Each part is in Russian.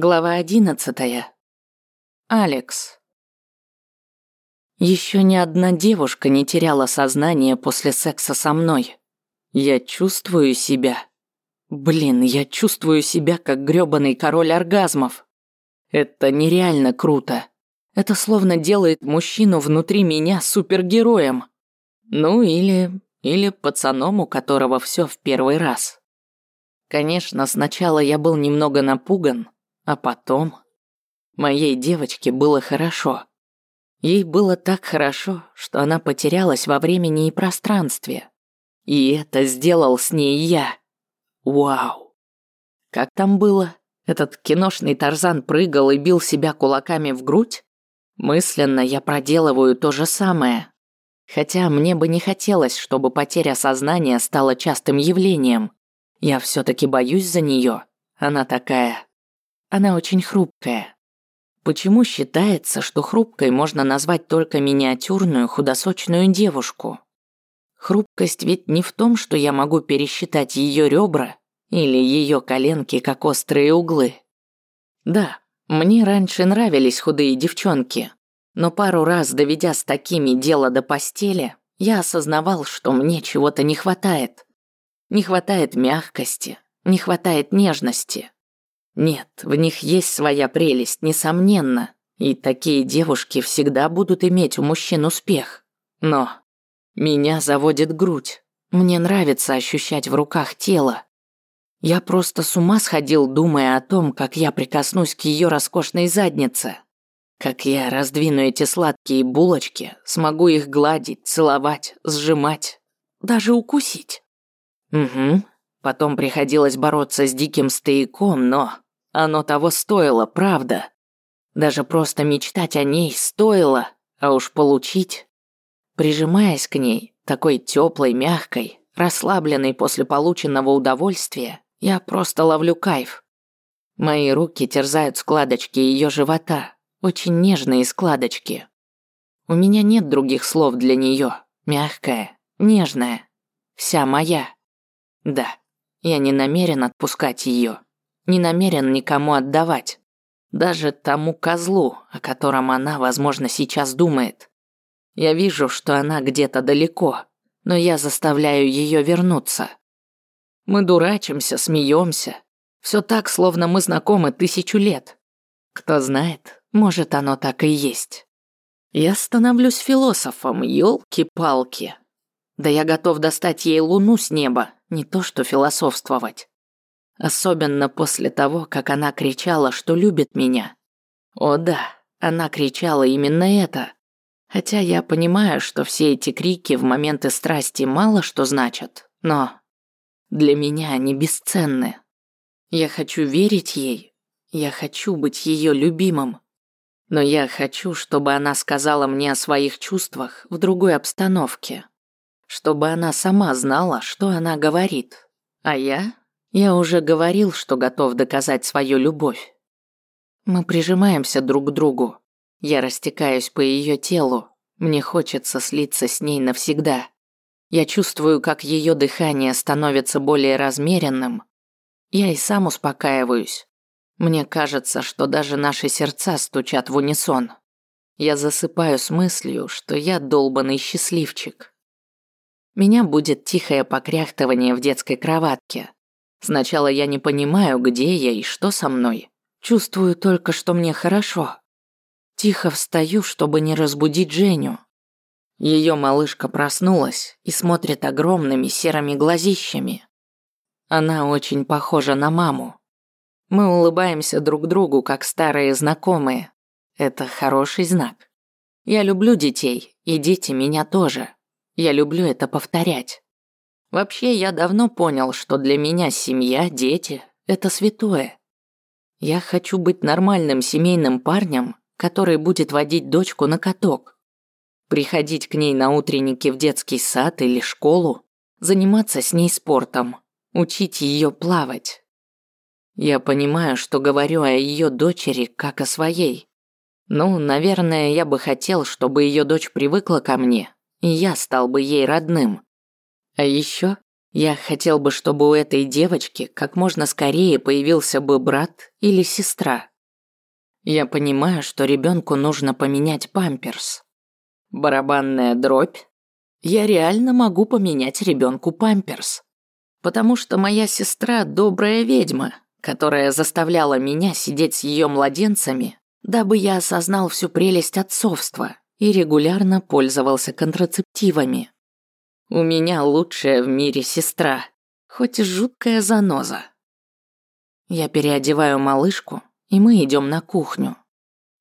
Глава одиннадцатая. Алекс. Еще ни одна девушка не теряла сознание после секса со мной. Я чувствую себя. Блин, я чувствую себя как грёбаный король оргазмов. Это нереально круто. Это словно делает мужчину внутри меня супергероем. Ну или... или пацаном, у которого все в первый раз. Конечно, сначала я был немного напуган, а потом... Моей девочке было хорошо. Ей было так хорошо, что она потерялась во времени и пространстве. И это сделал с ней я. Вау. Как там было? Этот киношный Тарзан прыгал и бил себя кулаками в грудь? Мысленно я проделываю то же самое. Хотя мне бы не хотелось, чтобы потеря сознания стала частым явлением. Я все таки боюсь за нее. Она такая она очень хрупкая. Почему считается, что хрупкой можно назвать только миниатюрную худосочную девушку? Хрупкость ведь не в том, что я могу пересчитать ее ребра или ее коленки как острые углы. Да, мне раньше нравились худые девчонки, но пару раз доведя с такими дело до постели, я осознавал, что мне чего-то не хватает. Не хватает мягкости, не хватает нежности. Нет, в них есть своя прелесть, несомненно. И такие девушки всегда будут иметь у мужчин успех. Но меня заводит грудь. Мне нравится ощущать в руках тело. Я просто с ума сходил, думая о том, как я прикоснусь к ее роскошной заднице. Как я раздвину эти сладкие булочки, смогу их гладить, целовать, сжимать, даже укусить. Угу. Потом приходилось бороться с диким стояком, но оно того стоило, правда. Даже просто мечтать о ней стоило, а уж получить. Прижимаясь к ней, такой теплой, мягкой, расслабленной после полученного удовольствия, я просто ловлю кайф. Мои руки терзают складочки ее живота, очень нежные складочки. У меня нет других слов для нее. Мягкая, нежная, вся моя. Да, я не намерен отпускать ее не намерен никому отдавать. Даже тому козлу, о котором она, возможно, сейчас думает. Я вижу, что она где-то далеко, но я заставляю ее вернуться. Мы дурачимся, смеемся. Все так, словно мы знакомы тысячу лет. Кто знает, может, оно так и есть. Я становлюсь философом, елки-палки. Да я готов достать ей луну с неба, не то что философствовать. Особенно после того, как она кричала, что любит меня. О да, она кричала именно это. Хотя я понимаю, что все эти крики в моменты страсти мало что значат, но для меня они бесценны. Я хочу верить ей, я хочу быть ее любимым. Но я хочу, чтобы она сказала мне о своих чувствах в другой обстановке. Чтобы она сама знала, что она говорит. А я я уже говорил, что готов доказать свою любовь. Мы прижимаемся друг к другу. Я растекаюсь по ее телу. Мне хочется слиться с ней навсегда. Я чувствую, как ее дыхание становится более размеренным. Я и сам успокаиваюсь. Мне кажется, что даже наши сердца стучат в унисон. Я засыпаю с мыслью, что я долбанный счастливчик. Меня будет тихое покряхтывание в детской кроватке. Сначала я не понимаю, где я и что со мной. Чувствую только, что мне хорошо. Тихо встаю, чтобы не разбудить Женю. Ее малышка проснулась и смотрит огромными серыми глазищами. Она очень похожа на маму. Мы улыбаемся друг другу, как старые знакомые. Это хороший знак. Я люблю детей, и дети меня тоже. Я люблю это повторять. Вообще, я давно понял, что для меня семья, дети – это святое. Я хочу быть нормальным семейным парнем, который будет водить дочку на каток, приходить к ней на утренники в детский сад или школу, заниматься с ней спортом, учить ее плавать. Я понимаю, что говорю о ее дочери как о своей. Ну, наверное, я бы хотел, чтобы ее дочь привыкла ко мне, и я стал бы ей родным. А еще я хотел бы, чтобы у этой девочки как можно скорее появился бы брат или сестра. Я понимаю, что ребенку нужно поменять памперс. Барабанная дробь. Я реально могу поменять ребенку памперс. Потому что моя сестра добрая ведьма, которая заставляла меня сидеть с ее младенцами, дабы я осознал всю прелесть отцовства и регулярно пользовался контрацептивами. У меня лучшая в мире сестра, хоть и жуткая заноза. Я переодеваю малышку, и мы идем на кухню.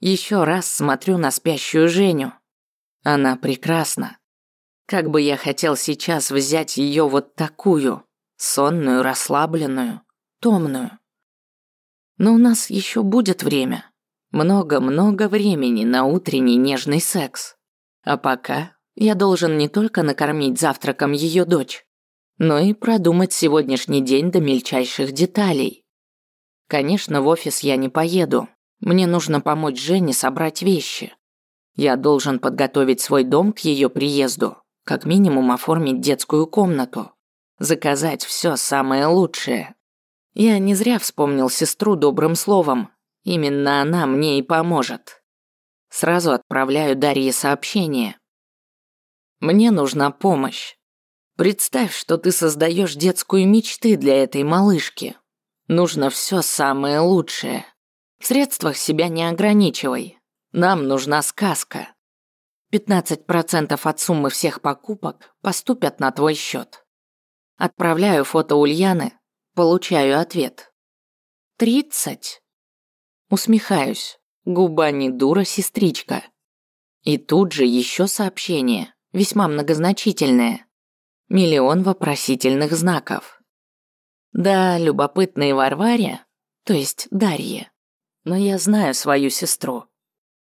Еще раз смотрю на спящую Женю. Она прекрасна. Как бы я хотел сейчас взять ее вот такую, сонную, расслабленную, томную. Но у нас еще будет время. Много-много времени на утренний нежный секс. А пока я должен не только накормить завтраком ее дочь, но и продумать сегодняшний день до мельчайших деталей. Конечно, в офис я не поеду. Мне нужно помочь Жене собрать вещи. Я должен подготовить свой дом к ее приезду, как минимум оформить детскую комнату, заказать все самое лучшее. Я не зря вспомнил сестру добрым словом. Именно она мне и поможет. Сразу отправляю Дарье сообщение. Мне нужна помощь. Представь, что ты создаешь детскую мечты для этой малышки. Нужно все самое лучшее. В средствах себя не ограничивай. Нам нужна сказка. 15% от суммы всех покупок поступят на твой счет. Отправляю фото Ульяны, получаю ответ. 30. Усмехаюсь. Губа не дура, сестричка. И тут же еще сообщение, весьма многозначительное. Миллион вопросительных знаков. Да, любопытные Варваре, то есть Дарье. Но я знаю свою сестру.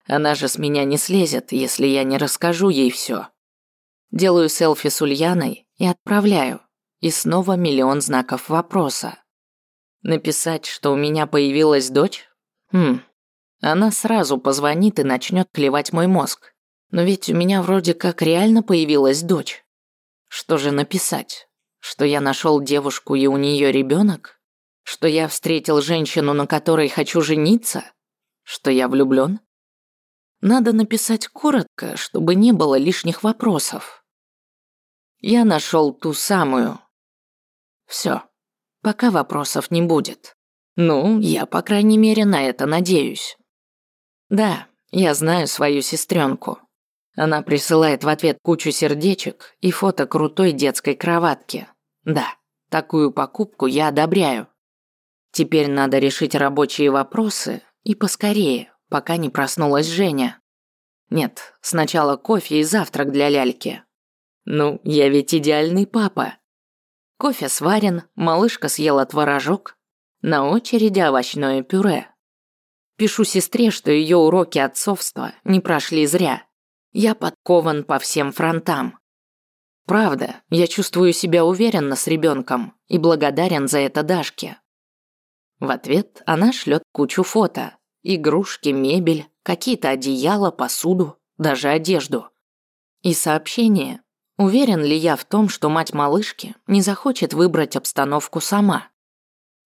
Она же с меня не слезет, если я не расскажу ей все. Делаю селфи с Ульяной и отправляю. И снова миллион знаков вопроса. Написать, что у меня появилась дочь? Хм. Она сразу позвонит и начнет клевать мой мозг. Но ведь у меня вроде как реально появилась дочь. Что же написать? Что я нашел девушку и у нее ребенок? Что я встретил женщину, на которой хочу жениться? Что я влюблен? Надо написать коротко, чтобы не было лишних вопросов. Я нашел ту самую. Все. Пока вопросов не будет. Ну, я, по крайней мере, на это надеюсь. Да, я знаю свою сестренку. Она присылает в ответ кучу сердечек и фото крутой детской кроватки. Да, такую покупку я одобряю. Теперь надо решить рабочие вопросы и поскорее, пока не проснулась Женя. Нет, сначала кофе и завтрак для ляльки. Ну, я ведь идеальный папа. Кофе сварен, малышка съела творожок. На очереди овощное пюре. Пишу сестре, что ее уроки отцовства не прошли зря. Я подкован по всем фронтам. Правда, я чувствую себя уверенно с ребенком и благодарен за это Дашке. В ответ она шлет кучу фото. Игрушки, мебель, какие-то одеяла, посуду, даже одежду. И сообщение. Уверен ли я в том, что мать малышки не захочет выбрать обстановку сама?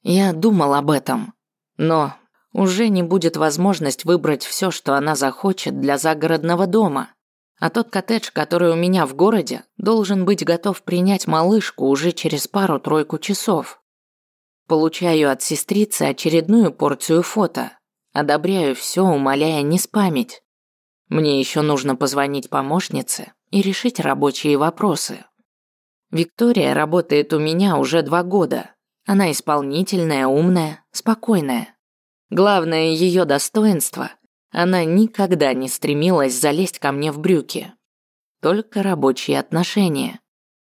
Я думал об этом. Но уже не будет возможность выбрать все, что она захочет для загородного дома. А тот коттедж, который у меня в городе, должен быть готов принять малышку уже через пару-тройку часов. Получаю от сестрицы очередную порцию фото. Одобряю все, умоляя не спамить. Мне еще нужно позвонить помощнице и решить рабочие вопросы. Виктория работает у меня уже два года. Она исполнительная, умная, спокойная. Главное ее достоинство она никогда не стремилась залезть ко мне в брюки. Только рабочие отношения.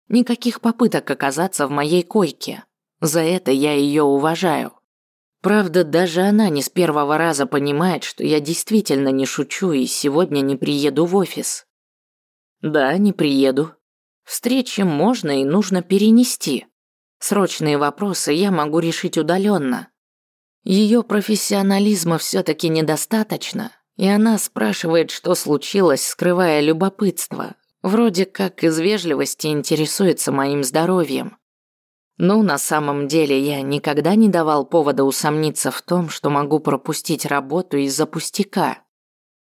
Никаких попыток оказаться в моей койке. За это я ее уважаю. Правда, даже она не с первого раза понимает, что я действительно не шучу и сегодня не приеду в офис. Да, не приеду. Встречи можно и нужно перенести. Срочные вопросы я могу решить удаленно. Ее профессионализма все-таки недостаточно, и она спрашивает, что случилось, скрывая любопытство. Вроде как из вежливости интересуется моим здоровьем. Ну, на самом деле, я никогда не давал повода усомниться в том, что могу пропустить работу из-за пустяка.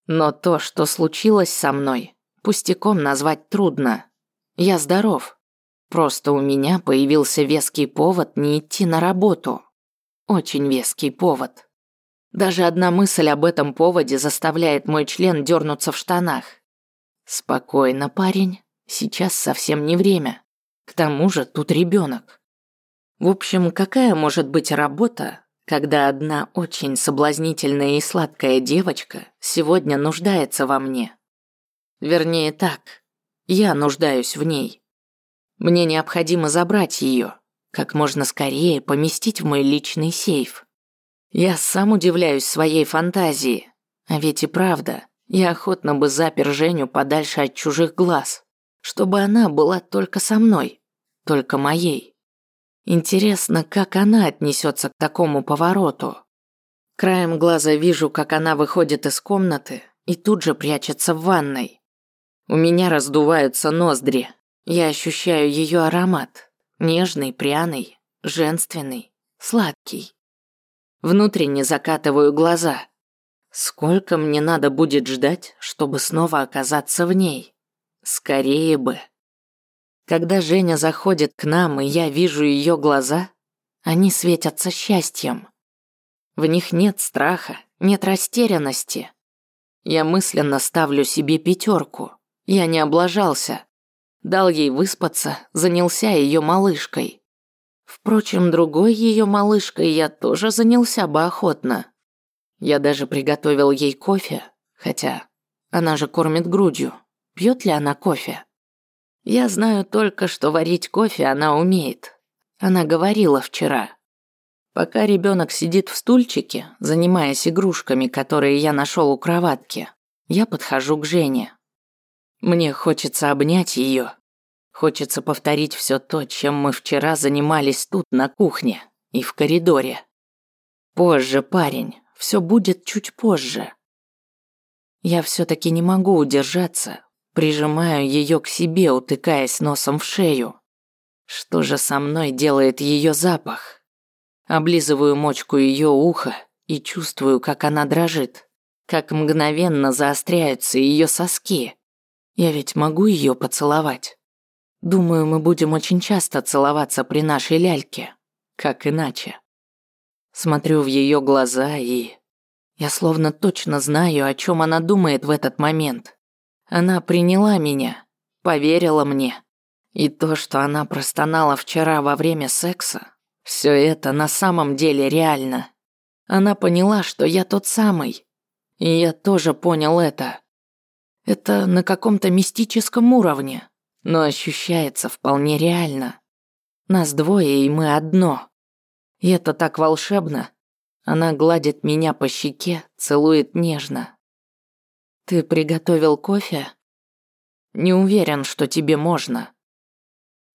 Но то, что случилось со мной, пустяком назвать трудно. Я здоров. Просто у меня появился веский повод не идти на работу. Очень веский повод. Даже одна мысль об этом поводе заставляет мой член дернуться в штанах. Спокойно, парень. Сейчас совсем не время. К тому же тут ребенок. В общем, какая может быть работа, когда одна очень соблазнительная и сладкая девочка сегодня нуждается во мне? Вернее так, я нуждаюсь в ней. Мне необходимо забрать ее, как можно скорее поместить в мой личный сейф. Я сам удивляюсь своей фантазии, а ведь и правда, я охотно бы запер Женю подальше от чужих глаз, чтобы она была только со мной, только моей. Интересно, как она отнесется к такому повороту. Краем глаза вижу, как она выходит из комнаты и тут же прячется в ванной. У меня раздуваются ноздри. Я ощущаю ее аромат. Нежный, пряный, женственный, сладкий. Внутренне закатываю глаза. Сколько мне надо будет ждать, чтобы снова оказаться в ней? Скорее бы. Когда Женя заходит к нам, и я вижу ее глаза, они светятся счастьем. В них нет страха, нет растерянности. Я мысленно ставлю себе пятерку. Я не облажался. Дал ей выспаться, занялся ее малышкой. Впрочем, другой ее малышкой я тоже занялся бы охотно. Я даже приготовил ей кофе, хотя она же кормит грудью. Пьет ли она кофе? Я знаю только, что варить кофе она умеет. Она говорила вчера. Пока ребенок сидит в стульчике, занимаясь игрушками, которые я нашел у кроватки, я подхожу к Жене. Мне хочется обнять ее. Хочется повторить все то, чем мы вчера занимались тут на кухне и в коридоре. Позже, парень, все будет чуть позже. Я все-таки не могу удержаться, Прижимаю ее к себе, утыкаясь носом в шею. Что же со мной делает ее запах? Облизываю мочку ее уха и чувствую, как она дрожит, как мгновенно заостряются ее соски. Я ведь могу ее поцеловать. Думаю, мы будем очень часто целоваться при нашей ляльке. Как иначе? Смотрю в ее глаза и... Я словно точно знаю, о чем она думает в этот момент. Она приняла меня, поверила мне. И то, что она простонала вчера во время секса, все это на самом деле реально. Она поняла, что я тот самый. И я тоже понял это. Это на каком-то мистическом уровне, но ощущается вполне реально. Нас двое, и мы одно. И это так волшебно. Она гладит меня по щеке, целует нежно. Ты приготовил кофе? Не уверен, что тебе можно.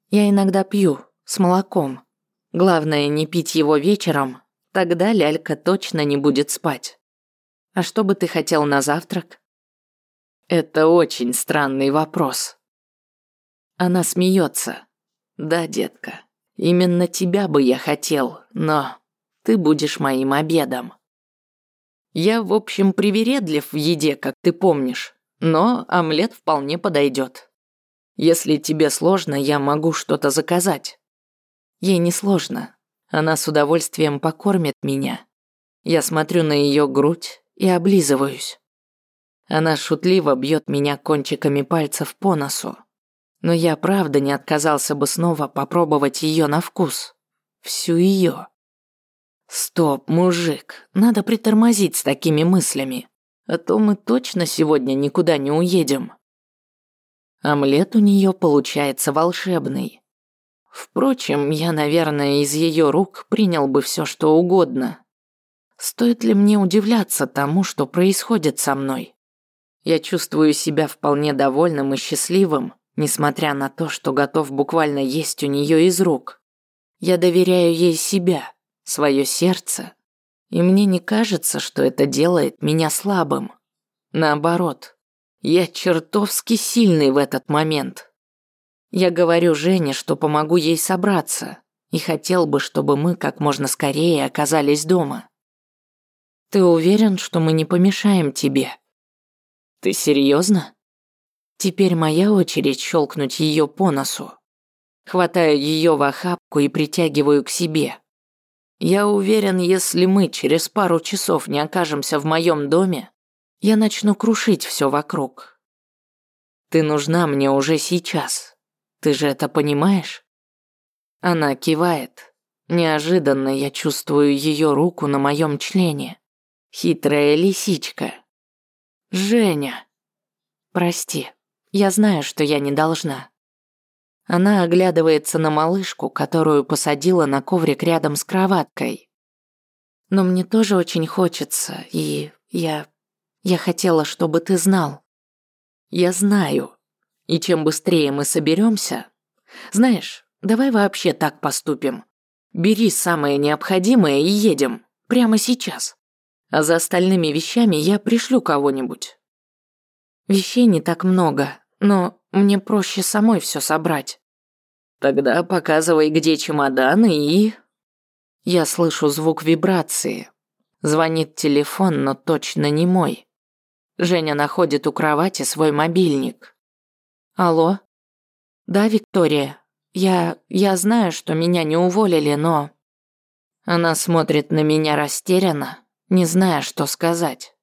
Я иногда пью, с молоком. Главное, не пить его вечером, тогда лялька точно не будет спать. А что бы ты хотел на завтрак? Это очень странный вопрос. Она смеется. Да, детка, именно тебя бы я хотел, но ты будешь моим обедом. Я, в общем, привередлив в еде, как ты помнишь, но омлет вполне подойдет. Если тебе сложно, я могу что-то заказать. Ей не сложно. Она с удовольствием покормит меня. Я смотрю на ее грудь и облизываюсь. Она шутливо бьет меня кончиками пальцев по носу. Но я правда не отказался бы снова попробовать ее на вкус. Всю ее. Стоп, мужик, надо притормозить с такими мыслями, а то мы точно сегодня никуда не уедем. Омлет у нее получается волшебный. Впрочем, я, наверное, из ее рук принял бы все, что угодно. Стоит ли мне удивляться тому, что происходит со мной? Я чувствую себя вполне довольным и счастливым, несмотря на то, что готов буквально есть у нее из рук. Я доверяю ей себя свое сердце. И мне не кажется, что это делает меня слабым. Наоборот, я чертовски сильный в этот момент. Я говорю Жене, что помогу ей собраться, и хотел бы, чтобы мы как можно скорее оказались дома. Ты уверен, что мы не помешаем тебе? Ты серьезно? Теперь моя очередь щелкнуть ее по носу. Хватаю ее в охапку и притягиваю к себе. Я уверен, если мы через пару часов не окажемся в моем доме, я начну крушить все вокруг. Ты нужна мне уже сейчас. Ты же это понимаешь? Она кивает. Неожиданно я чувствую ее руку на моем члене. Хитрая лисичка. Женя. Прости. Я знаю, что я не должна. Она оглядывается на малышку, которую посадила на коврик рядом с кроваткой. Но мне тоже очень хочется, и я... Я хотела, чтобы ты знал. Я знаю. И чем быстрее мы соберемся... Знаешь, давай вообще так поступим. Бери самое необходимое и едем. Прямо сейчас. А за остальными вещами я пришлю кого-нибудь. Вещей не так много, но мне проще самой все собрать. Тогда показывай, где чемоданы и... Я слышу звук вибрации. Звонит телефон, но точно не мой. Женя находит у кровати свой мобильник. Алло? Да, Виктория. Я... я знаю, что меня не уволили, но... Она смотрит на меня растерянно, не зная, что сказать.